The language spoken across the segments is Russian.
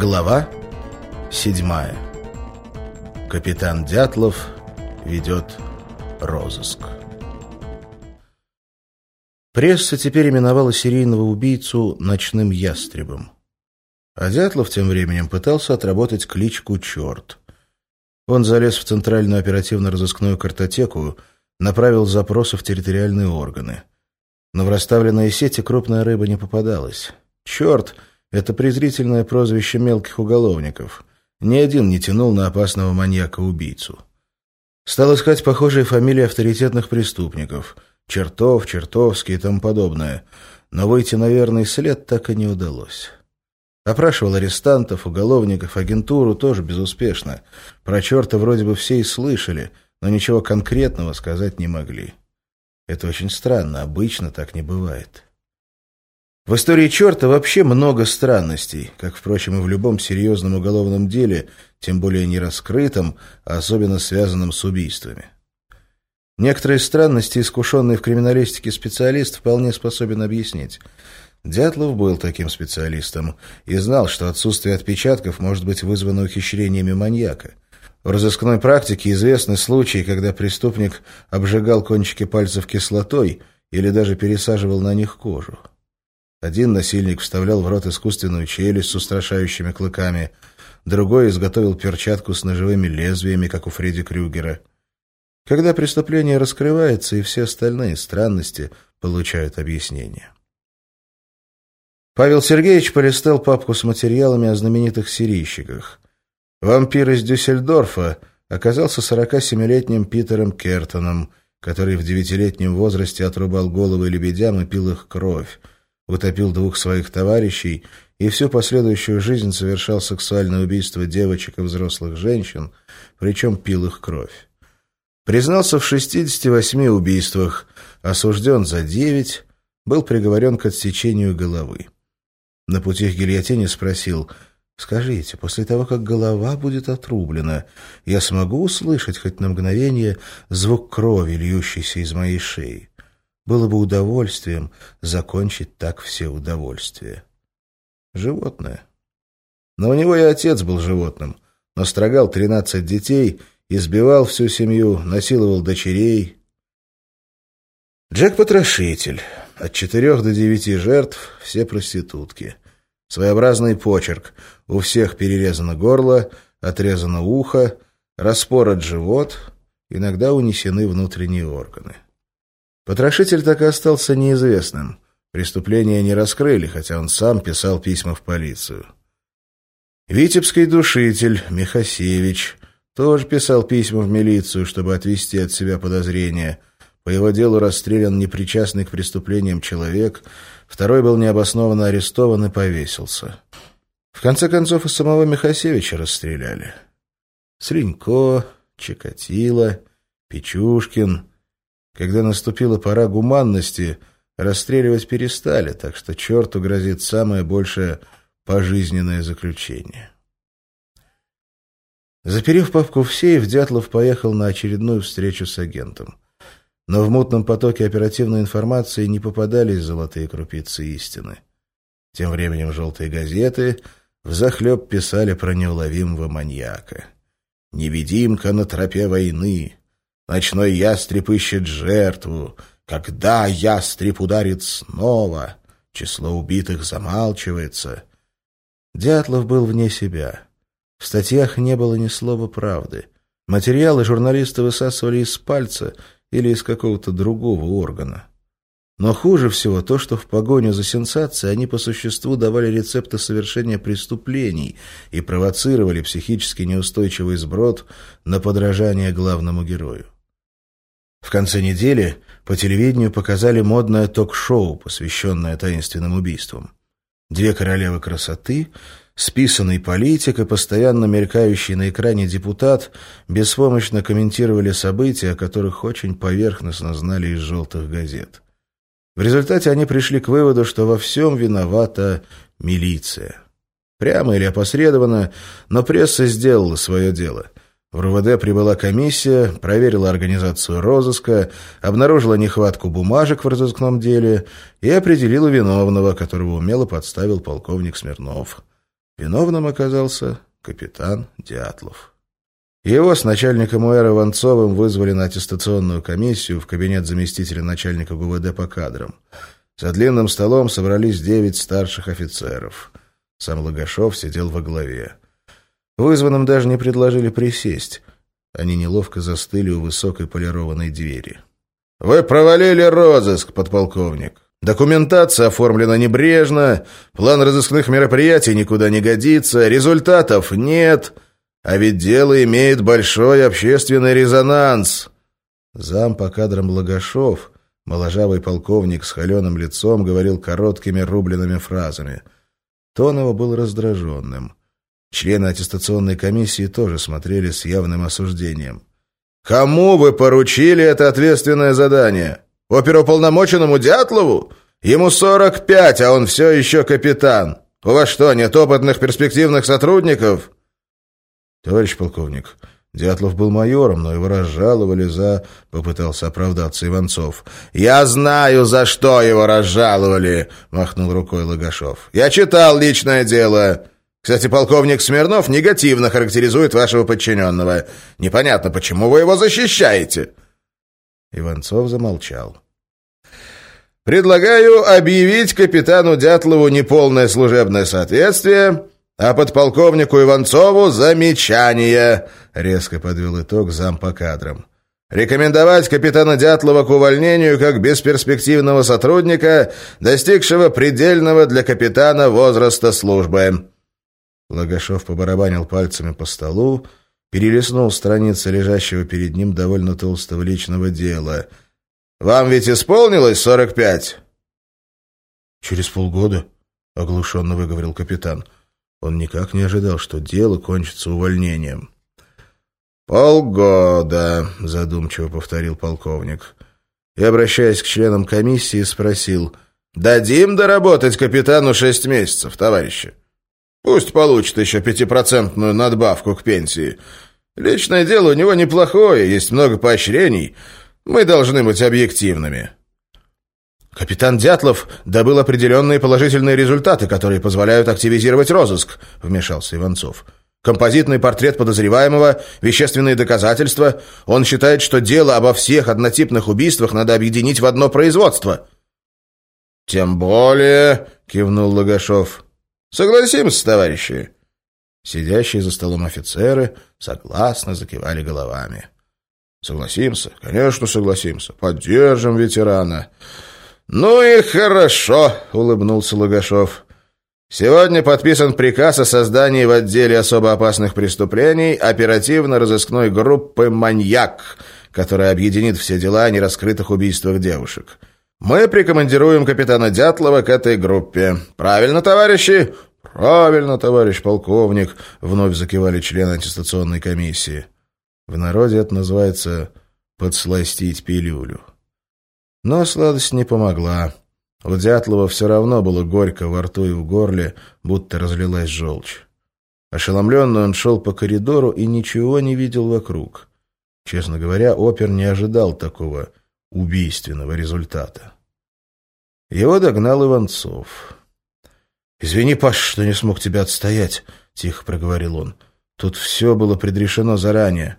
Глава седьмая. Капитан Дятлов ведет розыск. Пресса теперь именовала серийного убийцу «ночным ястребом». А Дятлов тем временем пытался отработать кличку «Черт». Он залез в Центральную оперативно-розыскную картотеку, направил запросы в территориальные органы. Но в расставленные сети крупная рыба не попадалась. «Черт» — это презрительное прозвище мелких уголовников. Ни один не тянул на опасного маньяка-убийцу. Стал искать похожие фамилии авторитетных преступников — Чертов, Чертовский и тому подобное. Но выйти на верный след так и не удалось. Опрашивал арестантов, уголовников, агентуру тоже безуспешно. Про черта вроде бы все и слышали, но ничего конкретного сказать не могли. Это очень странно, обычно так не бывает. В истории черта вообще много странностей, как, впрочем, и в любом серьезном уголовном деле, тем более не раскрытом, а особенно связанном с убийствами. Некоторые странности искушенный в криминалистике специалист вполне способен объяснить. Дятлов был таким специалистом и знал, что отсутствие отпечатков может быть вызвано ухищрениями маньяка. В разыскной практике известны случаи, когда преступник обжигал кончики пальцев кислотой или даже пересаживал на них кожу. Один насильник вставлял в рот искусственную челюсть с устрашающими клыками, другой изготовил перчатку с ножевыми лезвиями, как у Фредди Крюгера. Когда преступление раскрывается, и все остальные странности получают объяснение. Павел Сергеевич полистал папку с материалами о знаменитых серийщиках. Вампир из Дюссельдорфа оказался 47-летним Питером Кертоном, который в девятилетнем возрасте отрубал головы лебедям и пил их кровь, утопил двух своих товарищей и всю последующую жизнь совершал сексуальное убийство девочек и взрослых женщин, причем пил их кровь. Признался в 68 убийствах, осужден за 9, был приговорен к отсечению головы. На пути к гильотине спросил, «Скажите, после того, как голова будет отрублена, я смогу услышать хоть на мгновение звук крови, льющейся из моей шеи?» Было бы удовольствием закончить так все удовольствия. Животное. Но у него и отец был животным. Настрогал тринадцать детей, избивал всю семью, насиловал дочерей. Джек-потрошитель. От четырех до девяти жертв все проститутки. Своеобразный почерк. У всех перерезано горло, отрезано ухо, распорот живот, иногда унесены внутренние органы. Потрошитель так и остался неизвестным. Преступление не раскрыли, хотя он сам писал письма в полицию. Витебский душитель Михасевич тоже писал письма в милицию, чтобы отвести от себя подозрения. По его делу расстрелян непричастный к преступлениям человек, второй был необоснованно арестован и повесился. В конце концов, и самого Михасевича расстреляли. Сренько, Чикатило, Печушкин — когда наступила пора гуманности, расстреливать перестали, так что черту грозит самое большее пожизненное заключение. Заперев папку в сейф, Дятлов поехал на очередную встречу с агентом. Но в мутном потоке оперативной информации не попадались золотые крупицы истины. Тем временем желтые газеты взахлеб писали про неуловимого маньяка. «Невидимка на тропе войны», Ночной ястреб ищет жертву. Когда ястреб ударит снова, число убитых замалчивается. Дятлов был вне себя. В статьях не было ни слова правды. Материалы журналисты высасывали из пальца или из какого-то другого органа. Но хуже всего то, что в погоню за сенсацией они по существу давали рецепты совершения преступлений и провоцировали психически неустойчивый сброд на подражание главному герою. В конце недели по телевидению показали модное ток-шоу, посвященное таинственным убийствам. Две королевы красоты, списанный политик и постоянно мелькающий на экране депутат беспомощно комментировали события, о которых очень поверхностно знали из желтых газет. В результате они пришли к выводу, что во всем виновата милиция. Прямо или опосредованно, но пресса сделала свое дело – в РУВД прибыла комиссия, проверила организацию розыска, обнаружила нехватку бумажек в разыскном деле и определила виновного, которого умело подставил полковник Смирнов. Виновным оказался капитан Дятлов. Его с начальником УР Иванцовым вызвали на аттестационную комиссию в кабинет заместителя начальника ГУВД по кадрам. За длинным столом собрались девять старших офицеров. Сам Логашов сидел во главе. Вызванным даже не предложили присесть. Они неловко застыли у высокой полированной двери. «Вы провалили розыск, подполковник. Документация оформлена небрежно, план разыскных мероприятий никуда не годится, результатов нет, а ведь дело имеет большой общественный резонанс». Зам по кадрам Логашов, моложавый полковник с холеным лицом, говорил короткими рубленными фразами. Тон его был раздраженным. Члены аттестационной комиссии тоже смотрели с явным осуждением. «Кому вы поручили это ответственное задание? Оперуполномоченному Дятлову? Ему 45, а он все еще капитан. У вас что, нет опытных перспективных сотрудников?» «Товарищ полковник, Дятлов был майором, но его разжаловали за...» — попытался оправдаться Иванцов. «Я знаю, за что его разжаловали!» — махнул рукой Логашов. «Я читал личное дело!» Кстати, полковник Смирнов негативно характеризует вашего подчиненного. Непонятно, почему вы его защищаете?» Иванцов замолчал. «Предлагаю объявить капитану Дятлову неполное служебное соответствие, а подполковнику Иванцову замечание», — резко подвел итог зам по кадрам. «Рекомендовать капитана Дятлова к увольнению как бесперспективного сотрудника, достигшего предельного для капитана возраста службы». Логашов побарабанил пальцами по столу, перелистнул страницы лежащего перед ним довольно толстого личного дела. «Вам ведь исполнилось сорок пять?» «Через полгода», — оглушенно выговорил капитан. Он никак не ожидал, что дело кончится увольнением. «Полгода», — задумчиво повторил полковник. И, обращаясь к членам комиссии, спросил, «Дадим доработать капитану шесть месяцев, товарищи?» Пусть получит еще пятипроцентную надбавку к пенсии. Личное дело у него неплохое, есть много поощрений. Мы должны быть объективными. «Капитан Дятлов добыл определенные положительные результаты, которые позволяют активизировать розыск», — вмешался Иванцов. «Композитный портрет подозреваемого, вещественные доказательства. Он считает, что дело обо всех однотипных убийствах надо объединить в одно производство». «Тем более», — кивнул Логашов, Согласимся, товарищи?» Сидящие за столом офицеры согласно закивали головами. «Согласимся? Конечно, согласимся. Поддержим ветерана». «Ну и хорошо», — улыбнулся Логашов. «Сегодня подписан приказ о создании в отделе особо опасных преступлений оперативно-розыскной группы «Маньяк», которая объединит все дела о нераскрытых убийствах девушек. Мы прикомандируем капитана Дятлова к этой группе. Правильно, товарищи? Правильно, товарищ полковник, вновь закивали члены аттестационной комиссии. В народе это называется подсластить пилюлю. Но сладость не помогла. У Дятлова все равно было горько во рту и в горле, будто разлилась желчь. Ошеломленный он шел по коридору и ничего не видел вокруг. Честно говоря, опер не ожидал такого убийственного результата. Его догнал Иванцов. «Извини, Паш, что не смог тебя отстоять», — тихо проговорил он. «Тут все было предрешено заранее».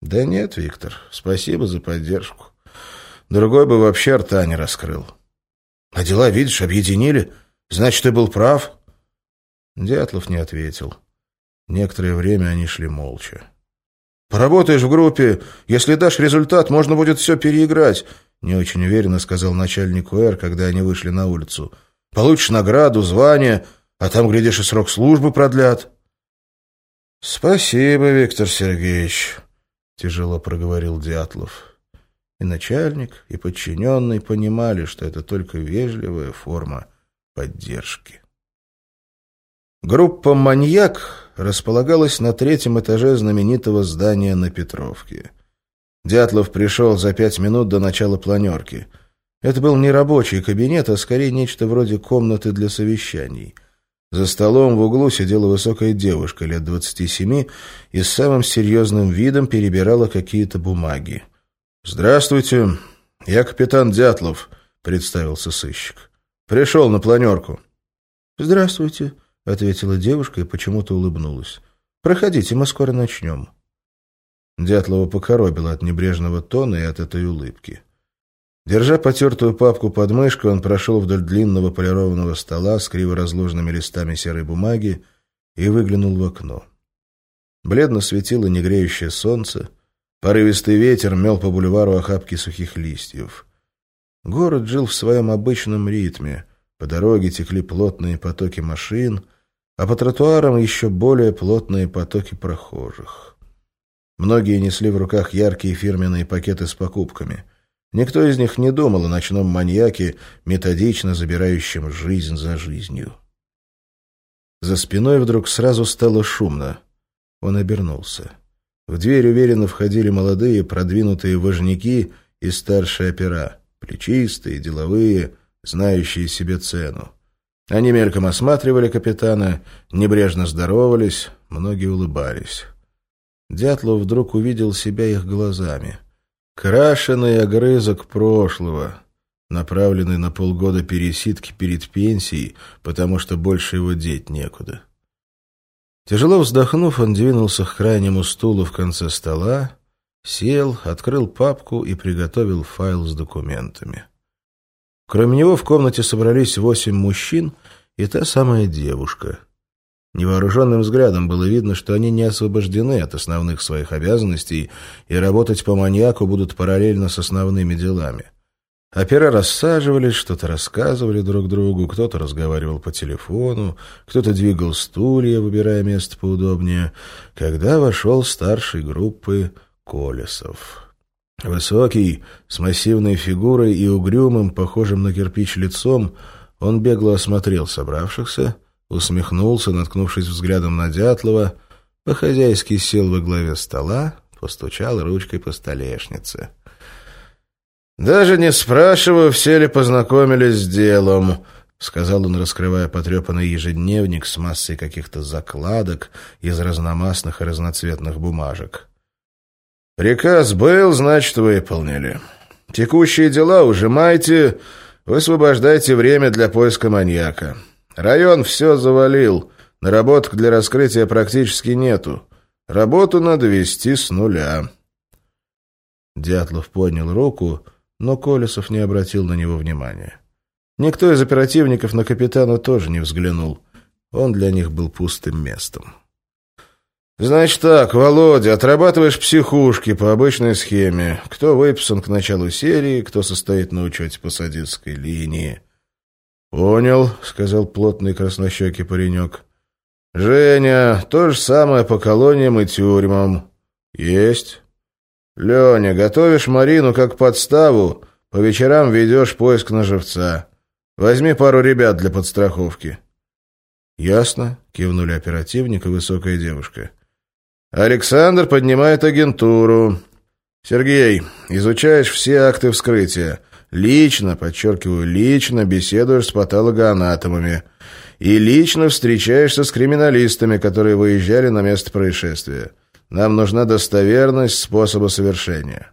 «Да нет, Виктор, спасибо за поддержку. Другой бы вообще рта не раскрыл». «А дела, видишь, объединили. Значит, ты был прав?» Дятлов не ответил. Некоторое время они шли молча. Поработаешь в группе. Если дашь результат, можно будет все переиграть», — не очень уверенно сказал начальник УР, когда они вышли на улицу. «Получишь награду, звание, а там, глядишь, и срок службы продлят». «Спасибо, Виктор Сергеевич», — тяжело проговорил Дятлов. И начальник, и подчиненный понимали, что это только вежливая форма поддержки. Группа «Маньяк» располагалась на третьем этаже знаменитого здания на Петровке. Дятлов пришел за пять минут до начала планерки. Это был не рабочий кабинет, а скорее нечто вроде комнаты для совещаний. За столом в углу сидела высокая девушка лет двадцати семи и с самым серьезным видом перебирала какие-то бумаги. «Здравствуйте, я капитан Дятлов», — представился сыщик. «Пришел на планерку». «Здравствуйте», — ответила девушка и почему-то улыбнулась. «Проходите, мы скоро начнем». Дятлова покоробила от небрежного тона и от этой улыбки. Держа потертую папку под мышкой, он прошел вдоль длинного полированного стола с криво разложенными листами серой бумаги и выглянул в окно. Бледно светило негреющее солнце, порывистый ветер мел по бульвару охапки сухих листьев. Город жил в своем обычном ритме. По дороге текли плотные потоки машин, а по тротуарам еще более плотные потоки прохожих. Многие несли в руках яркие фирменные пакеты с покупками. Никто из них не думал о ночном маньяке, методично забирающем жизнь за жизнью. За спиной вдруг сразу стало шумно. Он обернулся. В дверь уверенно входили молодые, продвинутые вожняки и старшие опера, плечистые, деловые, знающие себе цену. Они мельком осматривали капитана, небрежно здоровались, многие улыбались. Дятлов вдруг увидел себя их глазами. Крашеный огрызок прошлого, направленный на полгода пересидки перед пенсией, потому что больше его деть некуда. Тяжело вздохнув, он двинулся к крайнему стулу в конце стола, сел, открыл папку и приготовил файл с документами. Кроме него в комнате собрались восемь мужчин и та самая девушка. Невооруженным взглядом было видно, что они не освобождены от основных своих обязанностей и работать по маньяку будут параллельно с основными делами. Опера рассаживались, что-то рассказывали друг другу, кто-то разговаривал по телефону, кто-то двигал стулья, выбирая место поудобнее, когда вошел старший группы Колесов. Высокий, с массивной фигурой и угрюмым, похожим на кирпич лицом, он бегло осмотрел собравшихся, усмехнулся, наткнувшись взглядом на Дятлова, по-хозяйски сел во главе стола, постучал ручкой по столешнице. «Даже не спрашиваю, все ли познакомились с делом», — сказал он, раскрывая потрепанный ежедневник с массой каких-то закладок из разномастных и разноцветных бумажек. «Приказ был, значит, выполнили. Текущие дела ужимайте, высвобождайте время для поиска маньяка. Район все завалил, наработок для раскрытия практически нету. Работу надо вести с нуля». Дятлов поднял руку но Колесов не обратил на него внимания. Никто из оперативников на капитана тоже не взглянул. Он для них был пустым местом. «Значит так, Володя, отрабатываешь психушки по обычной схеме. Кто выписан к началу серии, кто состоит на учете по садистской линии». «Понял», — сказал плотный краснощекий паренек. «Женя, то же самое по колониям и тюрьмам». «Есть». «Леня, готовишь Марину как подставу, по вечерам ведешь поиск на живца. Возьми пару ребят для подстраховки». «Ясно», — кивнули оперативник и высокая девушка. «Александр поднимает агентуру. Сергей, изучаешь все акты вскрытия. Лично, подчеркиваю, лично беседуешь с патологоанатомами. И лично встречаешься с криминалистами, которые выезжали на место происшествия. Нам нужна достоверность способа совершения».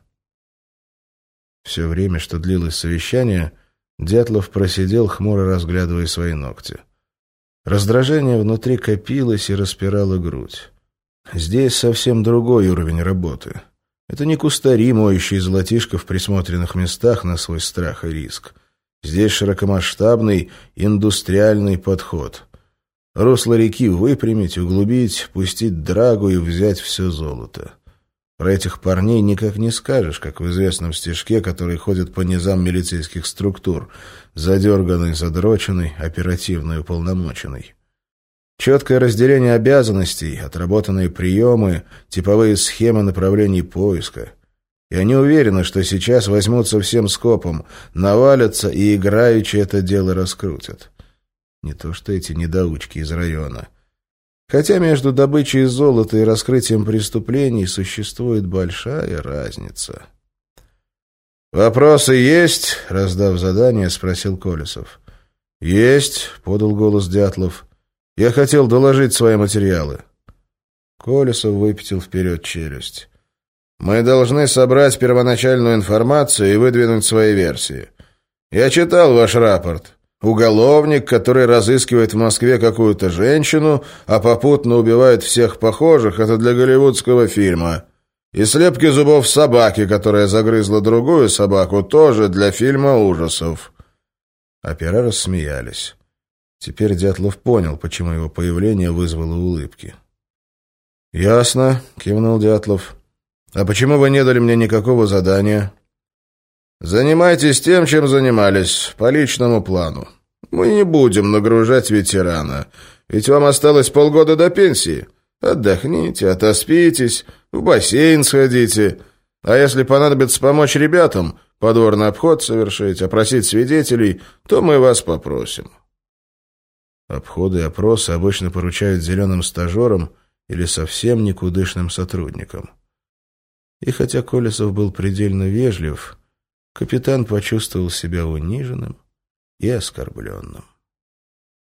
Все время, что длилось совещание, Дятлов просидел, хмуро разглядывая свои ногти. Раздражение внутри копилось и распирало грудь. Здесь совсем другой уровень работы. Это не кустари, моющие золотишко в присмотренных местах на свой страх и риск. Здесь широкомасштабный индустриальный подход. Русло реки выпрямить, углубить, пустить драгу и взять все золото. Про этих парней никак не скажешь, как в известном стишке, который ходит по низам милицейских структур, задерганный, задроченный, оперативный, уполномоченный. Четкое разделение обязанностей, отработанные приемы, типовые схемы направлений поиска. И они уверены, что сейчас возьмутся всем скопом, навалятся и играючи это дело раскрутят. Не то что эти недоучки из района. Хотя между добычей золота и раскрытием преступлений существует большая разница. «Вопросы есть?» — раздав задание, спросил Колесов. «Есть», — подал голос Дятлов. «Я хотел доложить свои материалы». Колесов выпятил вперед челюсть. «Мы должны собрать первоначальную информацию и выдвинуть свои версии. Я читал ваш рапорт. Уголовник, который разыскивает в Москве какую-то женщину, а попутно убивает всех похожих, это для голливудского фильма. И слепки зубов собаки, которая загрызла другую собаку, тоже для фильма ужасов. Опера рассмеялись. Теперь Дятлов понял, почему его появление вызвало улыбки. «Ясно», — кивнул Дятлов. «А почему вы не дали мне никакого задания?» Занимайтесь тем, чем занимались, по личному плану. Мы не будем нагружать ветерана, ведь вам осталось полгода до пенсии. Отдохните, отоспитесь, в бассейн сходите. А если понадобится помочь ребятам, подворный обход совершить, опросить свидетелей, то мы вас попросим. Обходы и опросы обычно поручают зеленым стажерам или совсем никудышным сотрудникам. И хотя Колесов был предельно вежлив, Капитан почувствовал себя униженным и оскорбленным.